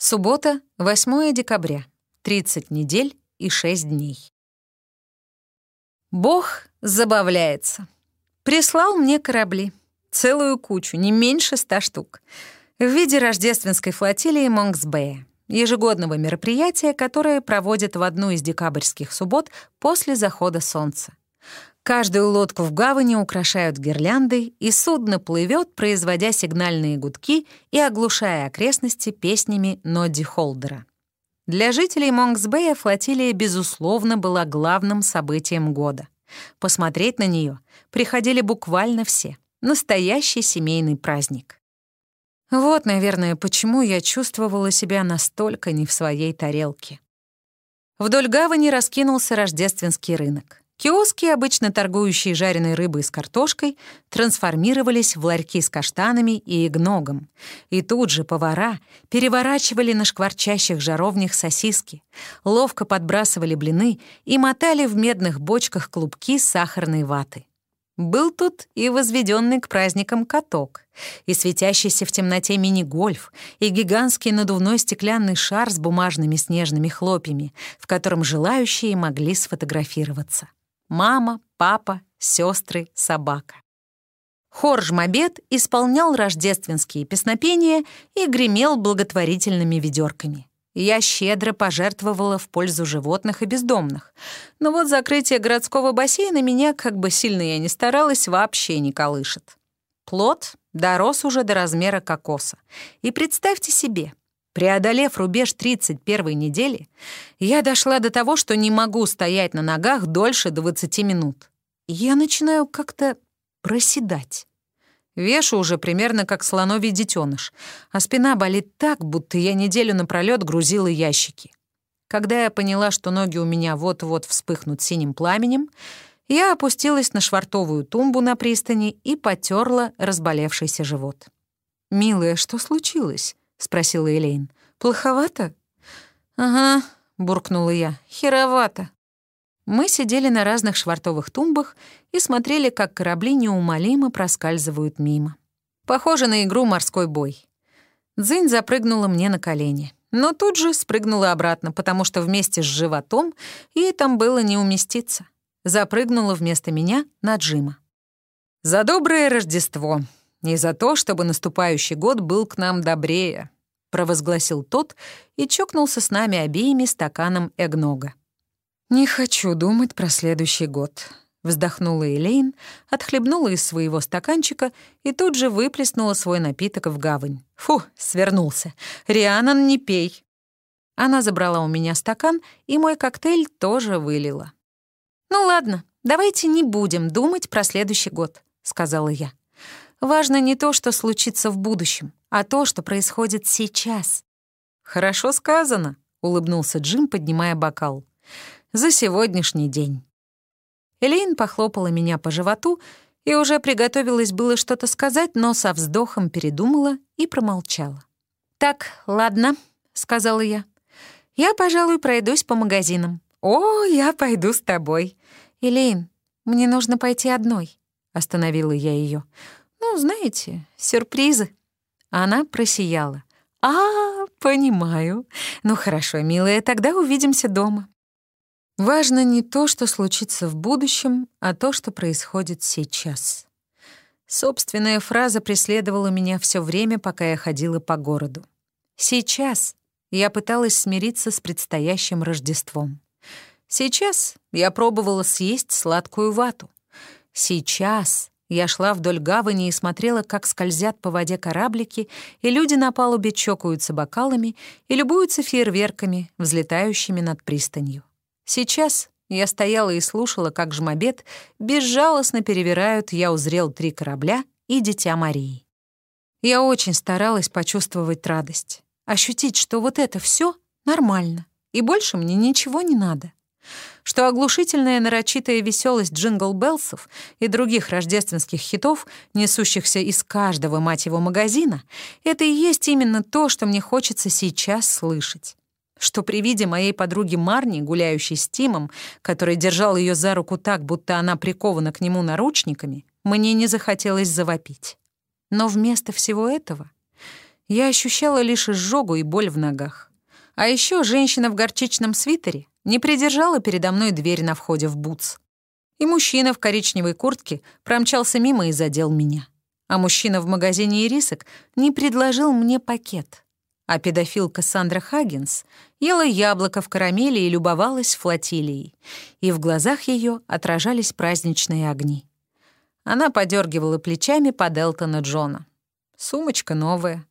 Суббота, 8 декабря. 30 недель и 6 дней. Бог забавляется. Прислал мне корабли. Целую кучу, не меньше ста штук. В виде рождественской флотилии Монксбэя. Ежегодного мероприятия, которое проводят в одну из декабрьских суббот после захода солнца. Каждую лодку в гавани украшают гирлянды, и судно плывет, производя сигнальные гудки и оглушая окрестности песнями Нодди Холдера. Для жителей Монксбея флотилия, безусловно, была главным событием года. Посмотреть на нее приходили буквально все. Настоящий семейный праздник. Вот, наверное, почему я чувствовала себя настолько не в своей тарелке. Вдоль гавани раскинулся рождественский рынок. Киоски, обычно торгующие жареной рыбой с картошкой, трансформировались в ларьки с каштанами и игногом. И тут же повара переворачивали на шкварчащих жаровнях сосиски, ловко подбрасывали блины и мотали в медных бочках клубки сахарной ваты. Был тут и возведенный к праздникам каток, и светящийся в темноте мини-гольф, и гигантский надувной стеклянный шар с бумажными снежными хлопьями, в котором желающие могли сфотографироваться мама, папа, сестры, собака. Хор «Жмобед» исполнял рождественские песнопения и гремел благотворительными ведерками. Я щедро пожертвовала в пользу животных и бездомных. Но вот закрытие городского бассейна меня, как бы сильно я ни старалась, вообще не колышет. Плод дорос уже до размера кокоса. И представьте себе, Преодолев рубеж 31 недели, я дошла до того, что не могу стоять на ногах дольше 20 минут. Я начинаю как-то проседать. Вешу уже примерно как слоновий детеныш, а спина болит так, будто я неделю напролёт грузила ящики. Когда я поняла, что ноги у меня вот-вот вспыхнут синим пламенем, я опустилась на швартовую тумбу на пристани и потерла разболевшийся живот. «Милая, что случилось?» — спросила Элейн. «Плоховато?» «Ага», — буркнула я, — «херовато». Мы сидели на разных швартовых тумбах и смотрели, как корабли неумолимо проскальзывают мимо. Похоже на игру «Морской бой». Дзынь запрыгнула мне на колени, но тут же спрыгнула обратно, потому что вместе с животом ей там было не уместиться. Запрыгнула вместо меня на Джима. «За доброе Рождество!» и за то, чтобы наступающий год был к нам добрее», — провозгласил тот и чокнулся с нами обеими стаканом эгнога. «Не хочу думать про следующий год», — вздохнула Элейн, отхлебнула из своего стаканчика и тут же выплеснула свой напиток в гавань. «Фу, свернулся. Рианан, не пей». Она забрала у меня стакан, и мой коктейль тоже вылила. «Ну ладно, давайте не будем думать про следующий год», — сказала я. Важно не то, что случится в будущем, а то, что происходит сейчас. «Хорошо сказано», — улыбнулся Джим, поднимая бокал. «За сегодняшний день». Элейн похлопала меня по животу и уже приготовилась было что-то сказать, но со вздохом передумала и промолчала. «Так, ладно», — сказала я. «Я, пожалуй, пройдусь по магазинам». «О, я пойду с тобой». «Элейн, мне нужно пойти одной», — остановила я ее. Знаете, сюрпризы». Она просияла. «А, понимаю. Ну хорошо, милая, тогда увидимся дома». Важно не то, что случится в будущем, а то, что происходит сейчас. Собственная фраза преследовала меня все время, пока я ходила по городу. Сейчас я пыталась смириться с предстоящим Рождеством. Сейчас я пробовала съесть сладкую вату. Сейчас я шла вдоль гавани и смотрела, как скользят по воде кораблики, и люди на палубе чокаются бокалами и любуются фейерверками, взлетающими над пристанью. Сейчас я стояла и слушала, как жмобед безжалостно перевирают «Я узрел три корабля» и «Дитя Марии». Я очень старалась почувствовать радость, ощутить, что вот это все нормально, и больше мне ничего не надо что оглушительная нарочитая веселость джингл-беллсов и других рождественских хитов, несущихся из каждого, мать его, магазина, это и есть именно то, что мне хочется сейчас слышать. Что при виде моей подруги Марни, гуляющей с Тимом, который держал ее за руку так, будто она прикована к нему наручниками, мне не захотелось завопить. Но вместо всего этого Я ощущала лишь изжогу и боль в ногах. А еще женщина в горчичном свитере не придержала передо мной дверь на входе в Бутс. И мужчина в коричневой куртке промчался мимо и задел меня. А мужчина в магазине ирисок не предложил мне пакет. А педофилка Сандра Хаггинс ела яблоко в карамели и любовалась флотилией. И в глазах ее отражались праздничные огни. Она подергивала плечами под Элтона Джона. Сумочка новая.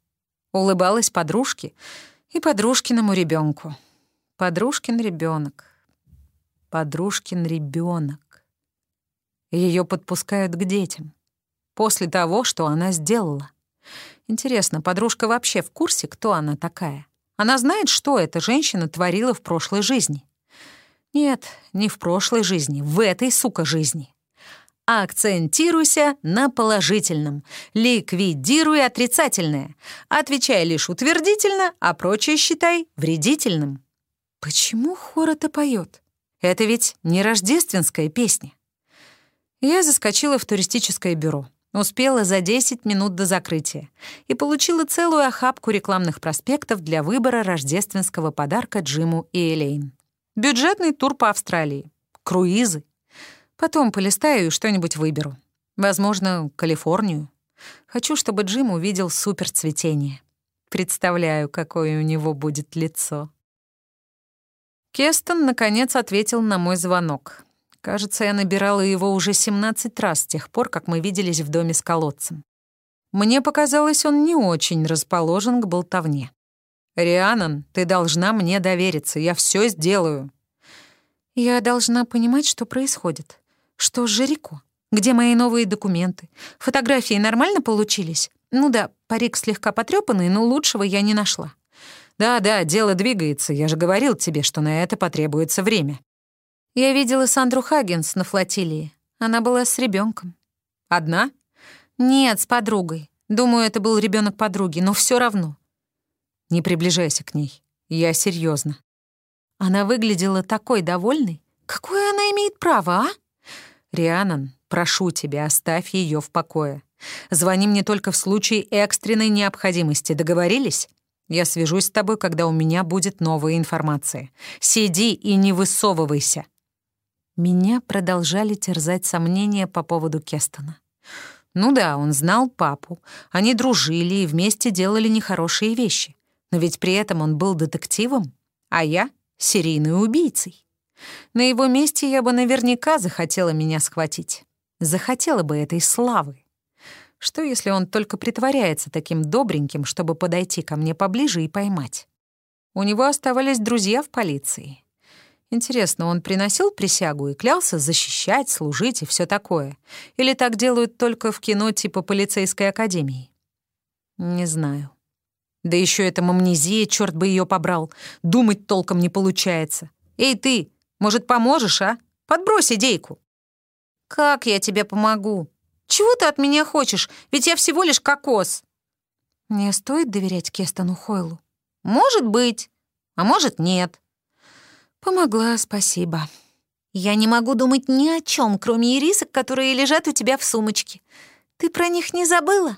Улыбалась подружке и подружкиному ребенку. Подружкин ребенок. Подружкин ребенок. Ее подпускают к детям. После того, что она сделала. Интересно, подружка вообще в курсе, кто она такая? Она знает, что эта женщина творила в прошлой жизни? Нет, не в прошлой жизни, в этой, сука, жизни. Акцентируйся на положительном. Ликвидируй отрицательное. Отвечай лишь утвердительно, а прочее считай вредительным. Почему хор это поет? Это ведь не рождественская песня. Я заскочила в туристическое бюро. Успела за 10 минут до закрытия и получила целую охапку рекламных проспектов для выбора рождественского подарка Джиму и Элейн. Бюджетный тур по Австралии. Круизы. Потом полистаю и что-нибудь выберу. Возможно, Калифорнию. Хочу, чтобы Джим увидел суперцветение. Представляю, какое у него будет лицо. Кестон, наконец, ответил на мой звонок. Кажется, я набирала его уже 17 раз с тех пор, как мы виделись в доме с колодцем. Мне показалось, он не очень расположен к болтовне. «Рианон, ты должна мне довериться, я все сделаю». «Я должна понимать, что происходит. Что с Жирико? Где мои новые документы? Фотографии нормально получились? Ну да, парик слегка потрёпанный, но лучшего я не нашла. Да-да, дело двигается, я же говорил тебе, что на это потребуется время. Я видела Сандру Хагенс на флотилии. Она была с ребенком. Одна? Нет, с подругой. Думаю, это был ребенок подруги, но все равно. Не приближайся к ней. Я серьезно. Она выглядела такой довольной. Какое она имеет право, а? «Рианон, прошу тебя, оставь ее в покое. Звони мне только в случае экстренной необходимости. Договорились? Я свяжусь с тобой, когда у меня будет новая информация. Сиди и не высовывайся». Меня продолжали терзать сомнения по поводу Кестона. Ну да, он знал папу, они дружили и вместе делали нехорошие вещи. Но ведь при этом он был детективом, а я — серийной убийцей. На его месте я бы наверняка захотела меня схватить. Захотела бы этой славы. Что, если он только притворяется таким добреньким, чтобы подойти ко мне поближе и поймать? У него оставались друзья в полиции. Интересно, он приносил присягу и клялся защищать, служить и все такое? Или так делают только в кино типа полицейской академии? Не знаю. Да еще эта амнезия, черт бы ее побрал. Думать толком не получается. Эй, ты, может, поможешь, а? Подбрось идейку». «Как я тебе помогу? Чего ты от меня хочешь? Ведь я всего лишь кокос». «Мне стоит доверять Кестону Хойлу?» «Может быть, а может, нет». «Помогла, спасибо». «Я не могу думать ни о чем, кроме ирисок, которые лежат у тебя в сумочке. Ты про них не забыла?»